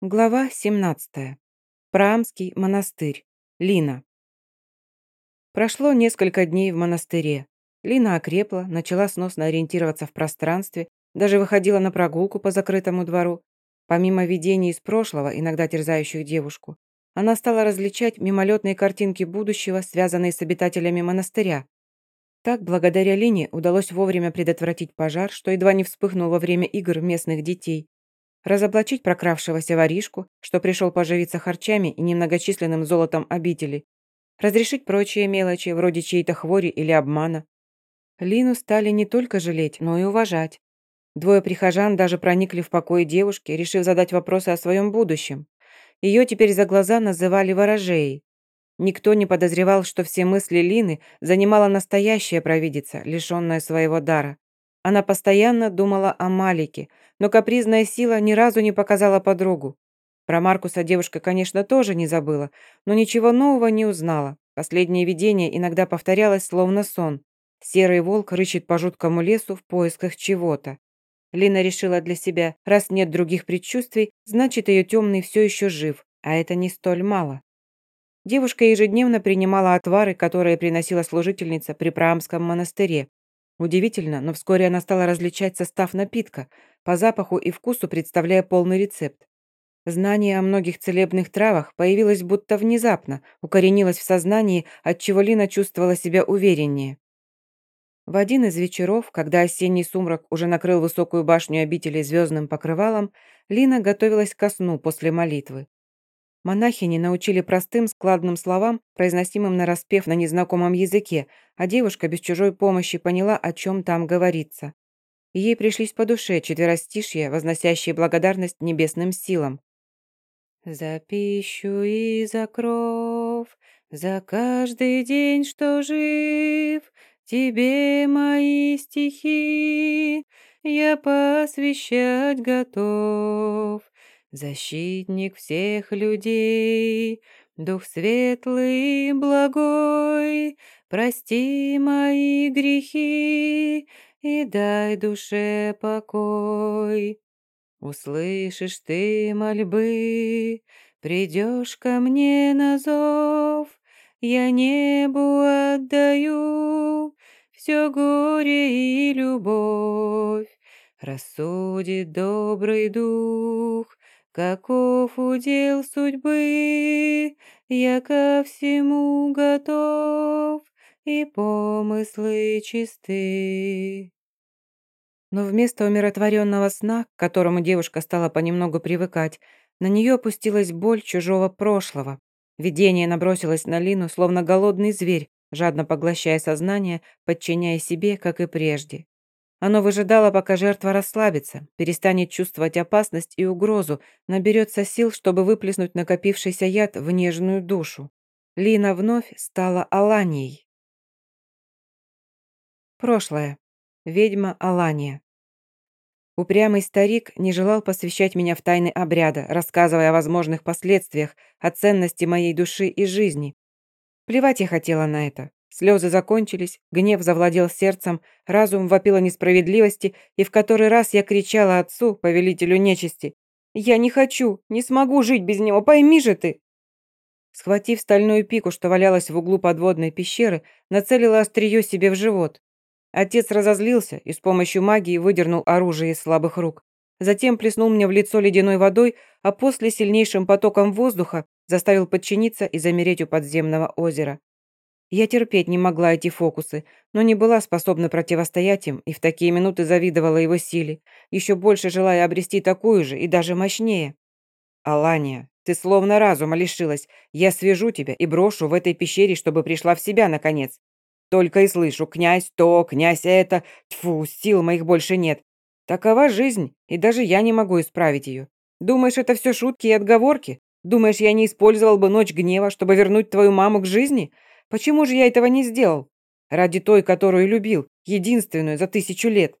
Глава 17. Прамский монастырь. Лина. Прошло несколько дней в монастыре. Лина окрепла, начала сносно ориентироваться в пространстве, даже выходила на прогулку по закрытому двору. Помимо видений из прошлого, иногда терзающих девушку, она стала различать мимолетные картинки будущего, связанные с обитателями монастыря. Так, благодаря Лине, удалось вовремя предотвратить пожар, что едва не вспыхнул во время игр местных детей, разоблачить прокравшегося воришку, что пришел поживиться харчами и немногочисленным золотом обители, разрешить прочие мелочи, вроде чьей-то хвори или обмана. Лину стали не только жалеть, но и уважать. Двое прихожан даже проникли в покой девушки, решив задать вопросы о своем будущем. Ее теперь за глаза называли ворожеей. Никто не подозревал, что все мысли Лины занимала настоящая провидица, лишенная своего дара. Она постоянно думала о Малике, но капризная сила ни разу не показала подругу. Про Маркуса девушка, конечно, тоже не забыла, но ничего нового не узнала. Последнее видение иногда повторялось, словно сон. Серый волк рычит по жуткому лесу в поисках чего-то. Лина решила для себя, раз нет других предчувствий, значит, ее темный все еще жив, а это не столь мало. Девушка ежедневно принимала отвары, которые приносила служительница при Праамском монастыре. Удивительно, но вскоре она стала различать состав напитка, по запаху и вкусу представляя полный рецепт. Знание о многих целебных травах появилось будто внезапно, укоренилось в сознании, отчего Лина чувствовала себя увереннее. В один из вечеров, когда осенний сумрак уже накрыл высокую башню обители звездным покрывалом, Лина готовилась ко сну после молитвы. Монахини научили простым складным словам, произносимым на распев на незнакомом языке, а девушка без чужой помощи поняла, о чем там говорится. ей пришлись по душе четверостишья, возносящие благодарность небесным силам. «За пищу и за кров, за каждый день, что жив, тебе мои стихи я посвящать готов» защитник всех людей, Дух светлый и благой, прости мои грехи и дай душе покой. Услышишь ты мольбы, придешь ко мне на зов, я небу отдаю все горе и любовь. Рассудит добрый дух, Каков удел судьбы, я ко всему готов, и помыслы чисты. Но вместо умиротворенного сна, к которому девушка стала понемногу привыкать, на нее опустилась боль чужого прошлого. Видение набросилось на Лину, словно голодный зверь, жадно поглощая сознание, подчиняя себе, как и прежде. Оно выжидало, пока жертва расслабится, перестанет чувствовать опасность и угрозу, наберется сил, чтобы выплеснуть накопившийся яд в нежную душу. Лина вновь стала Аланией. Прошлое. Ведьма Алания. Упрямый старик не желал посвящать меня в тайны обряда, рассказывая о возможных последствиях, о ценности моей души и жизни. Плевать я хотела на это. Слезы закончились, гнев завладел сердцем, разум вопил о несправедливости, и в который раз я кричала отцу, повелителю нечисти. «Я не хочу, не смогу жить без него, пойми же ты!» Схватив стальную пику, что валялась в углу подводной пещеры, нацелила острие себе в живот. Отец разозлился и с помощью магии выдернул оружие из слабых рук. Затем плеснул мне в лицо ледяной водой, а после сильнейшим потоком воздуха заставил подчиниться и замереть у подземного озера. Я терпеть не могла эти фокусы, но не была способна противостоять им и в такие минуты завидовала его силе, еще больше желая обрести такую же и даже мощнее. «Алания, ты словно разума лишилась. Я свяжу тебя и брошу в этой пещере, чтобы пришла в себя, наконец. Только и слышу, князь то, князь это. Тьфу, сил моих больше нет. Такова жизнь, и даже я не могу исправить ее. Думаешь, это все шутки и отговорки? Думаешь, я не использовал бы ночь гнева, чтобы вернуть твою маму к жизни?» Почему же я этого не сделал? Ради той, которую любил, единственную за тысячу лет.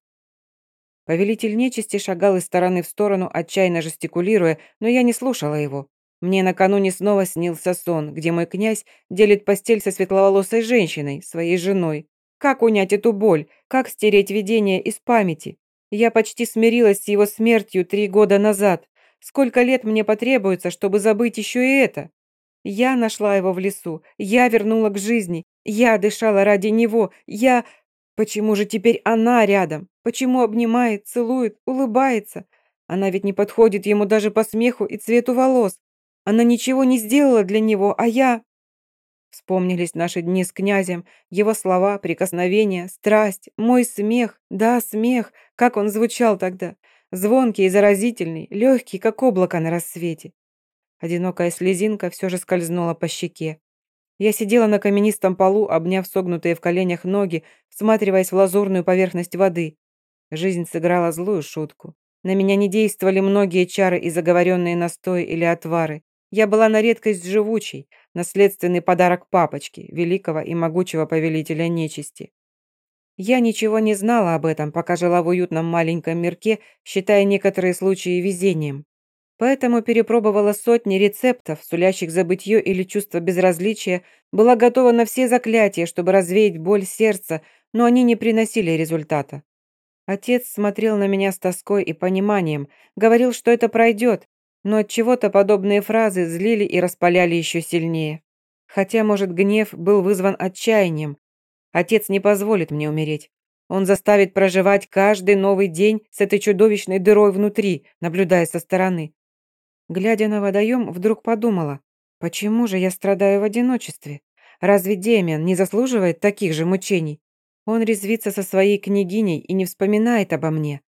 Повелитель нечисти шагал из стороны в сторону, отчаянно жестикулируя, но я не слушала его. Мне накануне снова снился сон, где мой князь делит постель со светловолосой женщиной, своей женой. Как унять эту боль? Как стереть видение из памяти? Я почти смирилась с его смертью три года назад. Сколько лет мне потребуется, чтобы забыть еще и это? Я нашла его в лесу, я вернула к жизни, я дышала ради него, я... Почему же теперь она рядом? Почему обнимает, целует, улыбается? Она ведь не подходит ему даже по смеху и цвету волос. Она ничего не сделала для него, а я... Вспомнились наши дни с князем, его слова, прикосновения, страсть, мой смех, да, смех, как он звучал тогда. Звонкий и заразительный, легкий, как облако на рассвете. Одинокая слезинка все же скользнула по щеке. Я сидела на каменистом полу, обняв согнутые в коленях ноги, всматриваясь в лазурную поверхность воды. Жизнь сыграла злую шутку. На меня не действовали многие чары и заговоренные настои или отвары. Я была на редкость живучей, наследственный подарок папочки, великого и могучего повелителя нечисти. Я ничего не знала об этом, пока жила в уютном маленьком мирке, считая некоторые случаи везением. Поэтому перепробовала сотни рецептов, сулящих забытье или чувство безразличия, была готова на все заклятия, чтобы развеять боль сердца, но они не приносили результата. Отец смотрел на меня с тоской и пониманием, говорил, что это пройдет, но от чего-то подобные фразы злили и распаляли еще сильнее. Хотя, может, гнев был вызван отчаянием. Отец не позволит мне умереть. Он заставит проживать каждый новый день с этой чудовищной дырой внутри, наблюдая со стороны. Глядя на водоем, вдруг подумала, почему же я страдаю в одиночестве? Разве Демиан не заслуживает таких же мучений? Он резвится со своей княгиней и не вспоминает обо мне.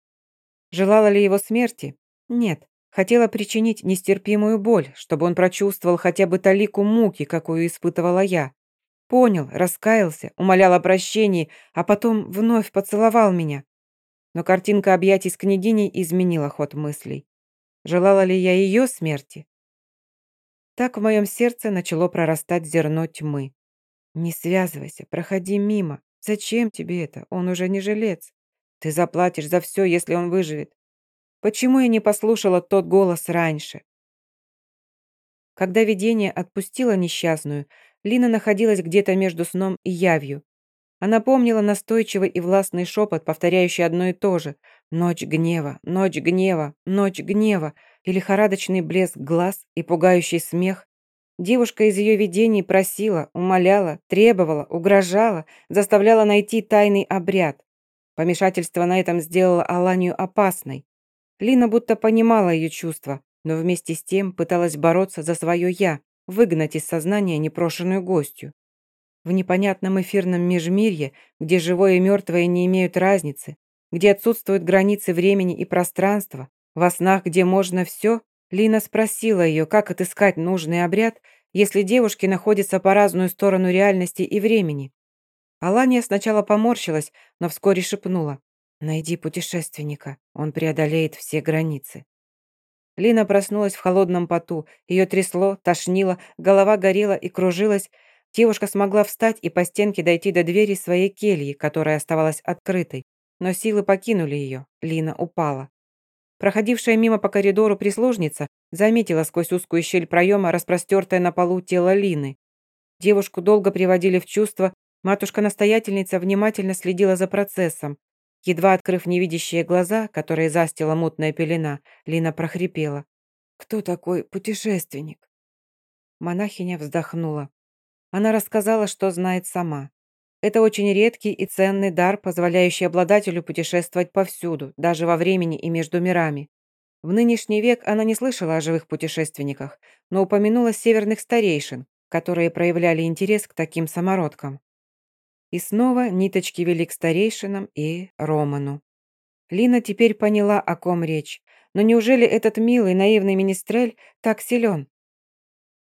Желала ли его смерти? Нет. Хотела причинить нестерпимую боль, чтобы он прочувствовал хотя бы талику муки, какую испытывала я. Понял, раскаялся, умолял о прощении, а потом вновь поцеловал меня. Но картинка объятий с княгиней изменила ход мыслей. Желала ли я ее смерти? Так в моем сердце начало прорастать зерно тьмы. «Не связывайся, проходи мимо. Зачем тебе это? Он уже не жилец. Ты заплатишь за все, если он выживет. Почему я не послушала тот голос раньше? Когда видение отпустило несчастную, Лина находилась где-то между сном и явью. Она помнила настойчивый и властный шепот, повторяющий одно и то же. «Ночь гнева, ночь гнева, ночь гнева» и лихорадочный блеск глаз и пугающий смех. Девушка из ее видений просила, умоляла, требовала, угрожала, заставляла найти тайный обряд. Помешательство на этом сделало Аланию опасной. Лина будто понимала ее чувства, но вместе с тем пыталась бороться за свое «я», выгнать из сознания непрошенную гостью. В непонятном эфирном межмирье, где живое и мертвое не имеют разницы, где отсутствуют границы времени и пространства, во снах, где можно все, Лина спросила ее, как отыскать нужный обряд, если девушки находятся по разную сторону реальности и времени. Алания сначала поморщилась, но вскоре шепнула. Найди путешественника, он преодолеет все границы. Лина проснулась в холодном поту. Ее трясло, тошнило, голова горела и кружилась. Девушка смогла встать и по стенке дойти до двери своей кельи, которая оставалась открытой. Но силы покинули ее. Лина упала. Проходившая мимо по коридору прислужница заметила сквозь узкую щель проема распростертое на полу тело Лины. Девушку долго приводили в чувство. Матушка-настоятельница внимательно следила за процессом. Едва открыв невидящие глаза, которые застила мутная пелена, Лина прохрипела. «Кто такой путешественник?» Монахиня вздохнула. Она рассказала, что знает сама. Это очень редкий и ценный дар, позволяющий обладателю путешествовать повсюду, даже во времени и между мирами. В нынешний век она не слышала о живых путешественниках, но упомянула северных старейшин, которые проявляли интерес к таким самородкам. И снова ниточки вели к старейшинам и Роману. Лина теперь поняла, о ком речь. Но неужели этот милый, наивный министрель так силен?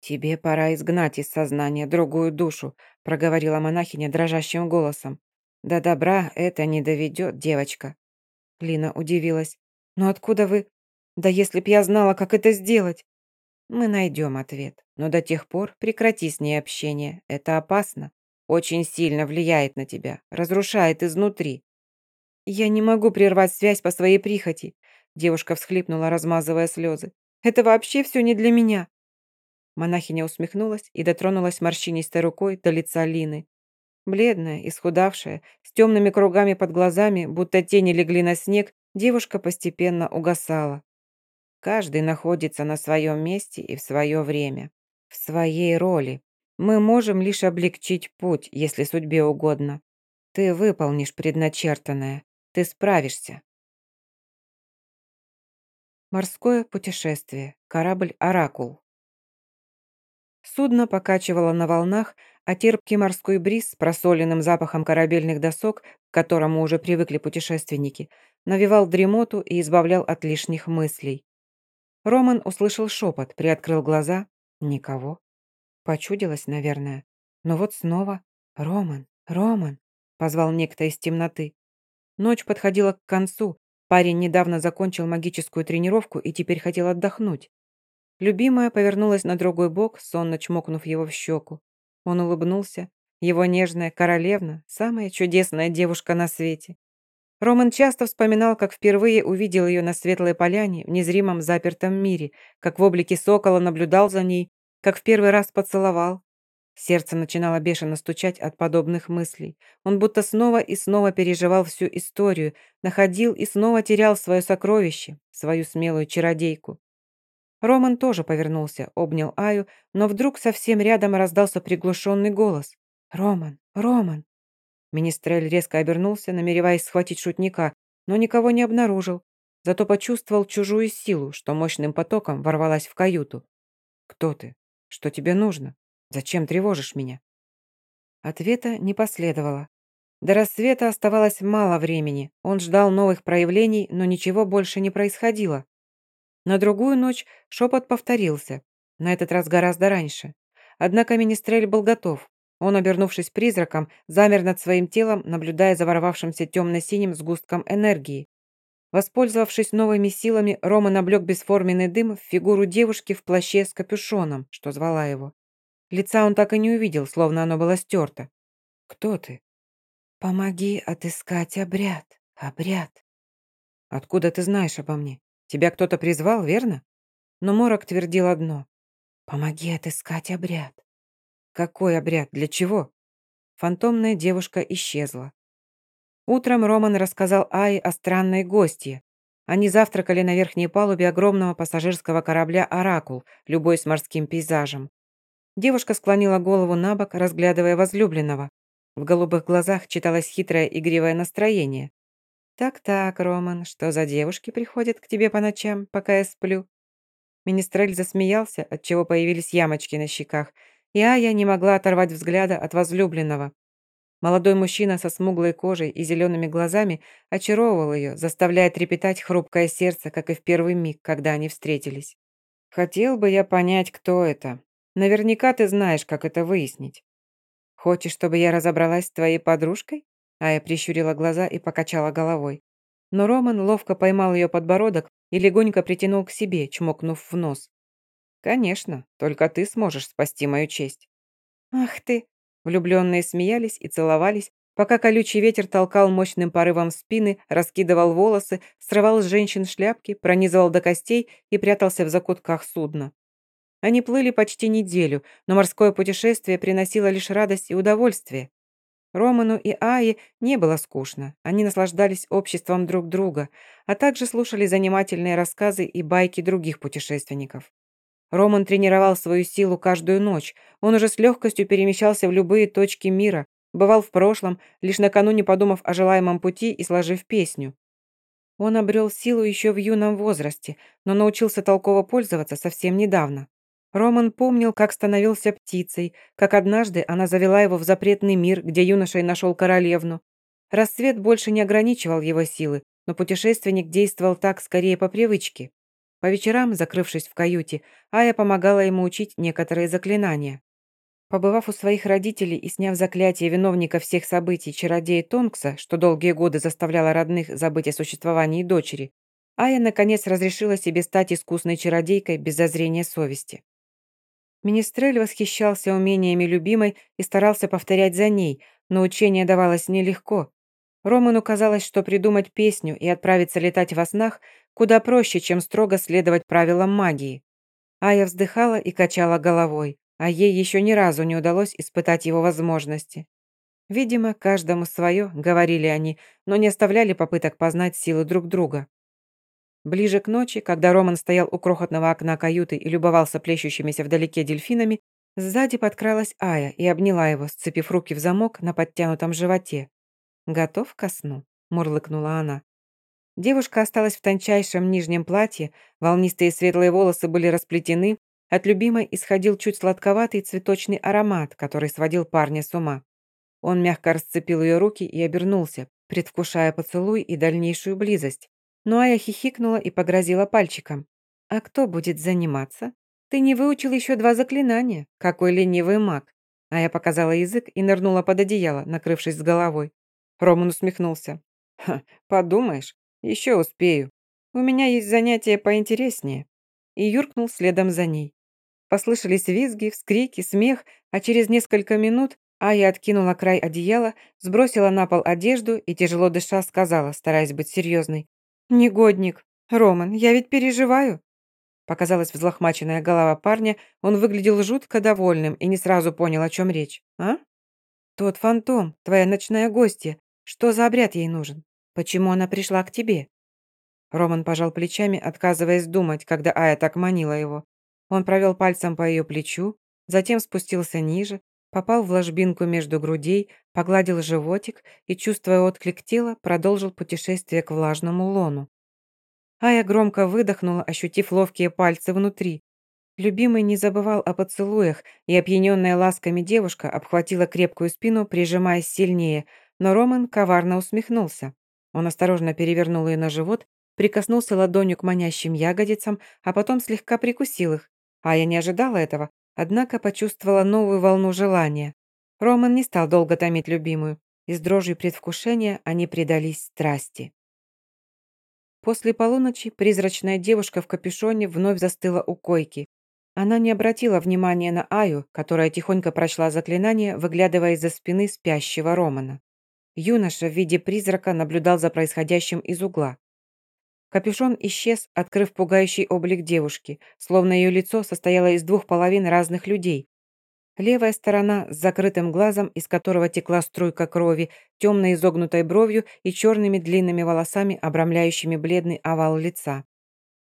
«Тебе пора изгнать из сознания другую душу», проговорила монахиня дрожащим голосом. «До добра это не доведет, девочка». Лина удивилась. «Но откуда вы...» «Да если б я знала, как это сделать!» «Мы найдем ответ, но до тех пор прекрати с ней общение. Это опасно. Очень сильно влияет на тебя, разрушает изнутри. Я не могу прервать связь по своей прихоти. Девушка всхлипнула, размазывая слезы. Это вообще все не для меня. Монахиня усмехнулась и дотронулась морщинистой рукой до лица Лины. Бледная, исхудавшая, с темными кругами под глазами, будто тени легли на снег, девушка постепенно угасала. Каждый находится на своем месте и в свое время, в своей роли. Мы можем лишь облегчить путь, если судьбе угодно. Ты выполнишь предначертанное. Ты справишься. Морское путешествие. Корабль «Оракул». Судно покачивало на волнах, а терпкий морской бриз с просоленным запахом корабельных досок, к которому уже привыкли путешественники, навевал дремоту и избавлял от лишних мыслей. Роман услышал шепот, приоткрыл глаза. Никого. Почудилось, наверное. Но вот снова «Роман, Роман!» — позвал некто из темноты. Ночь подходила к концу. Парень недавно закончил магическую тренировку и теперь хотел отдохнуть. Любимая повернулась на другой бок, сонно чмокнув его в щеку. Он улыбнулся. Его нежная королевна, самая чудесная девушка на свете. Роман часто вспоминал, как впервые увидел ее на светлой поляне в незримом запертом мире, как в облике сокола наблюдал за ней, как в первый раз поцеловал. Сердце начинало бешено стучать от подобных мыслей. Он будто снова и снова переживал всю историю, находил и снова терял свое сокровище, свою смелую чародейку. Роман тоже повернулся, обнял Аю, но вдруг совсем рядом раздался приглушенный голос. «Роман! Роман!» Министрель резко обернулся, намереваясь схватить шутника, но никого не обнаружил, зато почувствовал чужую силу, что мощным потоком ворвалась в каюту. «Кто ты? Что тебе нужно? Зачем тревожишь меня?» Ответа не последовало. До рассвета оставалось мало времени. Он ждал новых проявлений, но ничего больше не происходило. На другую ночь шепот повторился, на этот раз гораздо раньше. Однако Министрель был готов. Он, обернувшись призраком, замер над своим телом, наблюдая за ворвавшимся темно-синим сгустком энергии. Воспользовавшись новыми силами, Рома наблек бесформенный дым в фигуру девушки в плаще с капюшоном, что звала его. Лица он так и не увидел, словно оно было стерто. «Кто ты?» «Помоги отыскать обряд, обряд». «Откуда ты знаешь обо мне? Тебя кто-то призвал, верно?» Но Морок твердил одно. «Помоги отыскать обряд». Какой обряд? Для чего? Фантомная девушка исчезла. Утром Роман рассказал Ае о странной гостье. Они завтракали на верхней палубе огромного пассажирского корабля «Оракул», любой с морским пейзажем. Девушка склонила голову на бок, разглядывая возлюбленного. В голубых глазах читалось хитрое игривое настроение. «Так-так, Роман, что за девушки приходят к тебе по ночам, пока я сплю?» Министрель засмеялся, отчего появились ямочки на щеках – и Ая не могла оторвать взгляда от возлюбленного. Молодой мужчина со смуглой кожей и зелеными глазами очаровывал ее, заставляя трепетать хрупкое сердце, как и в первый миг, когда они встретились. «Хотел бы я понять, кто это. Наверняка ты знаешь, как это выяснить. Хочешь, чтобы я разобралась с твоей подружкой?» Ая прищурила глаза и покачала головой. Но Роман ловко поймал ее подбородок и легонько притянул к себе, чмокнув в нос. «Конечно, только ты сможешь спасти мою честь». «Ах ты!» Влюбленные смеялись и целовались, пока колючий ветер толкал мощным порывом спины, раскидывал волосы, срывал с женщин шляпки, пронизывал до костей и прятался в закутках судна. Они плыли почти неделю, но морское путешествие приносило лишь радость и удовольствие. Роману и Аи не было скучно, они наслаждались обществом друг друга, а также слушали занимательные рассказы и байки других путешественников. Роман тренировал свою силу каждую ночь. Он уже с легкостью перемещался в любые точки мира, бывал в прошлом, лишь накануне подумав о желаемом пути и сложив песню. Он обрел силу еще в юном возрасте, но научился толково пользоваться совсем недавно. Роман помнил, как становился птицей, как однажды она завела его в запретный мир, где юношей нашел королевну. Рассвет больше не ограничивал его силы, но путешественник действовал так скорее по привычке. По вечерам, закрывшись в каюте, Ая помогала ему учить некоторые заклинания. Побывав у своих родителей и сняв заклятие виновника всех событий чародея Тонкса, что долгие годы заставляло родных забыть о существовании дочери, Ая, наконец, разрешила себе стать искусной чародейкой без зазрения совести. Министрель восхищался умениями любимой и старался повторять за ней, но учение давалось нелегко. Роману казалось, что придумать песню и отправиться летать во снах куда проще, чем строго следовать правилам магии. Ая вздыхала и качала головой, а ей еще ни разу не удалось испытать его возможности. Видимо, каждому свое, говорили они, но не оставляли попыток познать силы друг друга. Ближе к ночи, когда Роман стоял у крохотного окна каюты и любовался плещущимися вдалеке дельфинами, сзади подкралась Ая и обняла его, сцепив руки в замок на подтянутом животе. «Готов ко сну?» – мурлыкнула она. Девушка осталась в тончайшем нижнем платье, волнистые светлые волосы были расплетены, от любимой исходил чуть сладковатый цветочный аромат, который сводил парня с ума. Он мягко расцепил ее руки и обернулся, предвкушая поцелуй и дальнейшую близость. Но Ая хихикнула и погрозила пальчиком. «А кто будет заниматься? Ты не выучил еще два заклинания. Какой ленивый маг!» Ая показала язык и нырнула под одеяло, накрывшись с головой. Роман усмехнулся. «Ха, подумаешь, еще успею. У меня есть занятие поинтереснее». И юркнул следом за ней. Послышались визги, вскрики, смех, а через несколько минут Ая откинула край одеяла, сбросила на пол одежду и, тяжело дыша, сказала, стараясь быть серьезной. «Негодник! Роман, я ведь переживаю!» Показалась взлохмаченная голова парня, он выглядел жутко довольным и не сразу понял, о чем речь. «А? Тот фантом, твоя ночная гостья. Что за обряд ей нужен? Почему она пришла к тебе?» Роман пожал плечами, отказываясь думать, когда Ая так манила его. Он провел пальцем по ее плечу, затем спустился ниже, попал в ложбинку между грудей, погладил животик и, чувствуя отклик тела, продолжил путешествие к влажному лону. Ая громко выдохнула, ощутив ловкие пальцы внутри. Любимый не забывал о поцелуях, и опьяненная ласками девушка обхватила крепкую спину, прижимаясь сильнее, но Роман коварно усмехнулся. Он осторожно перевернул ее на живот, прикоснулся ладонью к манящим ягодицам, а потом слегка прикусил их. А я не ожидала этого, однако почувствовала новую волну желания. Роман не стал долго томить любимую, и с дрожью предвкушения они предались страсти. После полуночи призрачная девушка в капюшоне вновь застыла у койки. Она не обратила внимания на Аю, которая тихонько прочла заклинание, выглядывая из-за спины спящего Романа. Юноша в виде призрака наблюдал за происходящим из угла. Капюшон исчез, открыв пугающий облик девушки, словно ее лицо состояло из двух половин разных людей. Левая сторона с закрытым глазом, из которого текла струйка крови, темной изогнутой бровью и черными длинными волосами, обрамляющими бледный овал лица.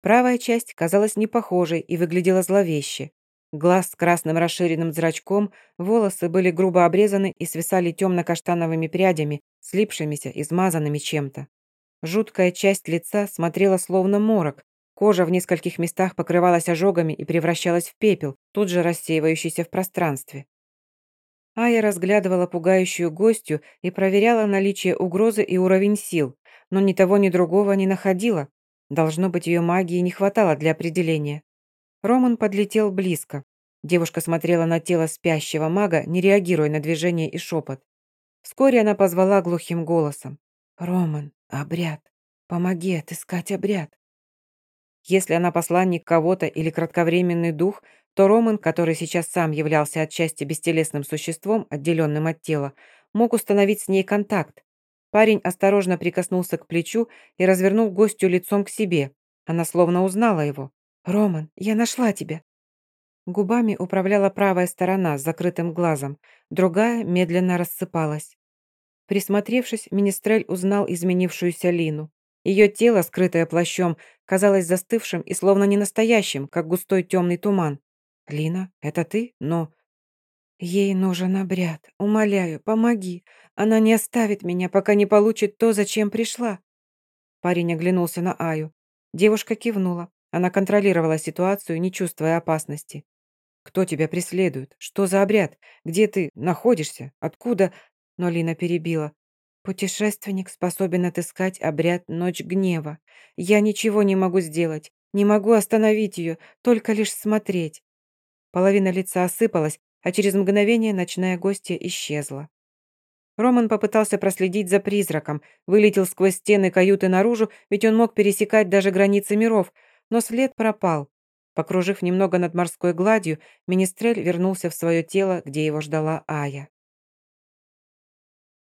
Правая часть казалась непохожей и выглядела зловеще. Глаз с красным расширенным зрачком, волосы были грубо обрезаны и свисали темно-каштановыми прядями, слипшимися и смазанными чем-то. Жуткая часть лица смотрела словно морок. Кожа в нескольких местах покрывалась ожогами и превращалась в пепел, тут же рассеивающийся в пространстве. Ая разглядывала пугающую гостью и проверяла наличие угрозы и уровень сил, но ни того, ни другого не находила. Должно быть, ее магии не хватало для определения. Роман подлетел близко. Девушка смотрела на тело спящего мага, не реагируя на движение и шепот. Вскоре она позвала глухим голосом. «Роман, обряд. Помоги отыскать обряд». Если она посланник кого-то или кратковременный дух, то Роман, который сейчас сам являлся отчасти бестелесным существом, отделенным от тела, мог установить с ней контакт. Парень осторожно прикоснулся к плечу и развернул гостю лицом к себе. Она словно узнала его. «Роман, я нашла тебя!» Губами управляла правая сторона с закрытым глазом, другая медленно рассыпалась. Присмотревшись, Министрель узнал изменившуюся Лину. Ее тело, скрытое плащом, казалось застывшим и словно ненастоящим, как густой темный туман. «Лина, это ты? Но...» «Ей нужен обряд. Умоляю, помоги. Она не оставит меня, пока не получит то, зачем пришла». Парень оглянулся на Аю. Девушка кивнула. Она контролировала ситуацию, не чувствуя опасности. «Кто тебя преследует? Что за обряд? Где ты находишься? Откуда?» Но Лина перебила. «Путешественник способен отыскать обряд Ночь Гнева. Я ничего не могу сделать, не могу остановить ее, только лишь смотреть». Половина лица осыпалась, а через мгновение ночная гостья исчезла. Роман попытался проследить за призраком, вылетел сквозь стены каюты наружу, ведь он мог пересекать даже границы миров, но след пропал. Покружив немного над морской гладью, Министрель вернулся в свое тело, где его ждала Ая.